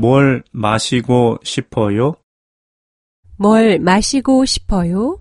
뭘 마시고 싶어요? 뭘 마시고 싶어요?